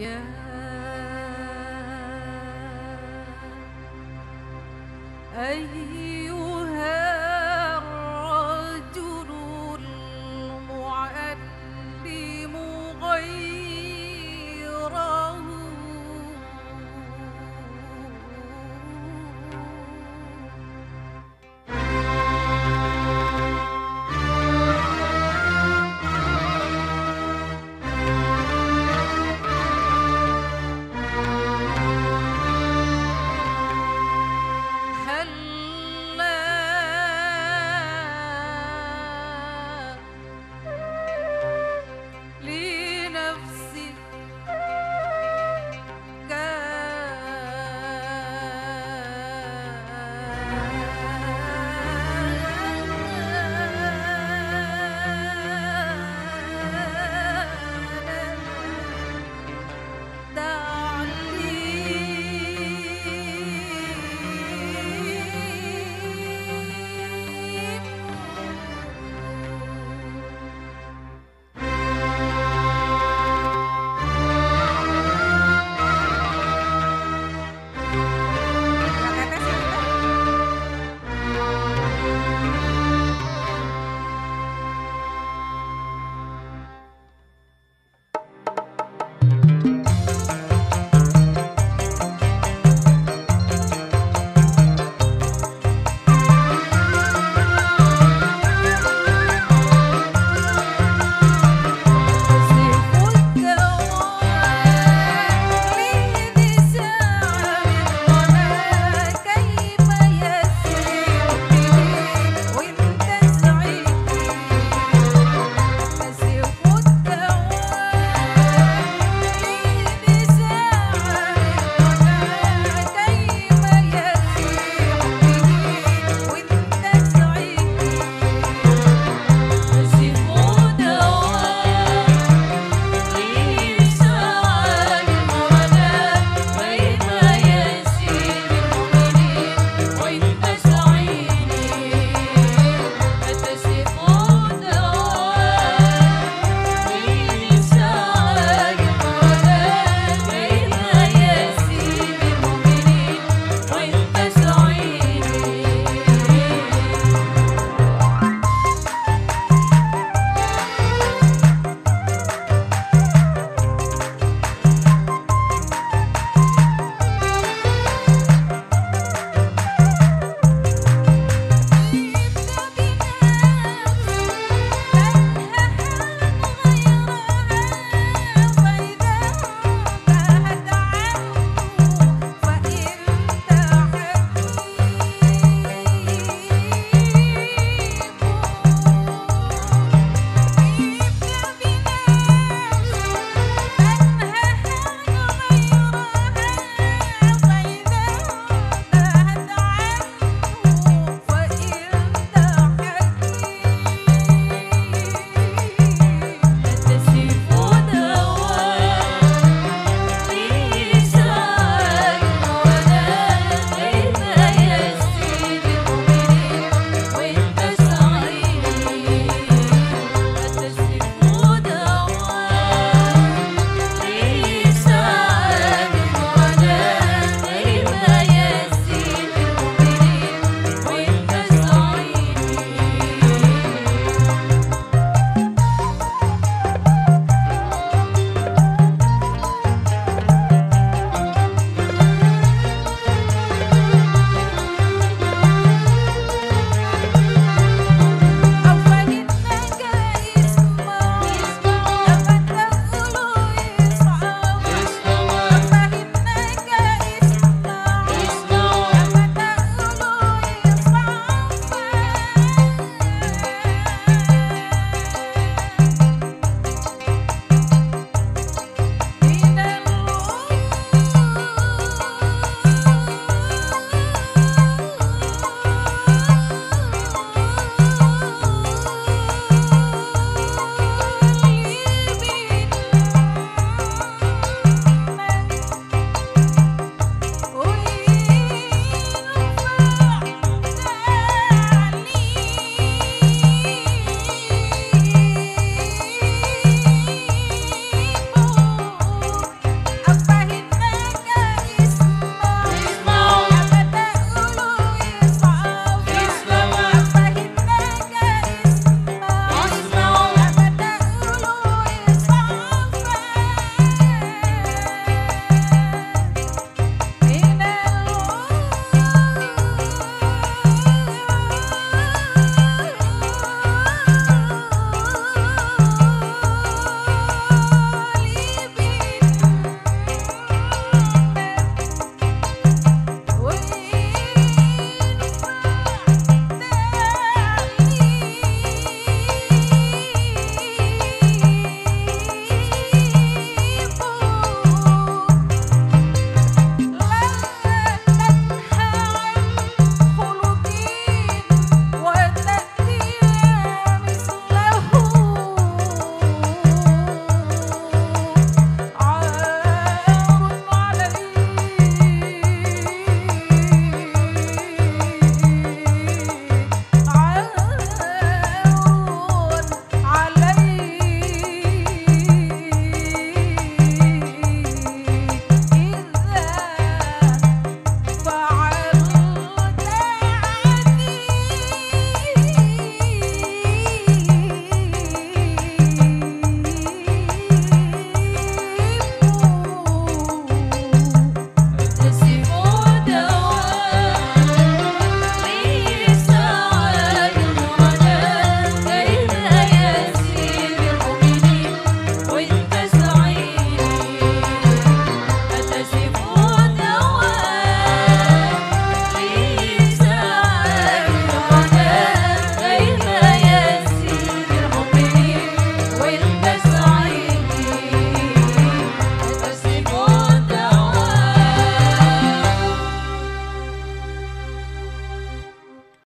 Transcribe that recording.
يا أيها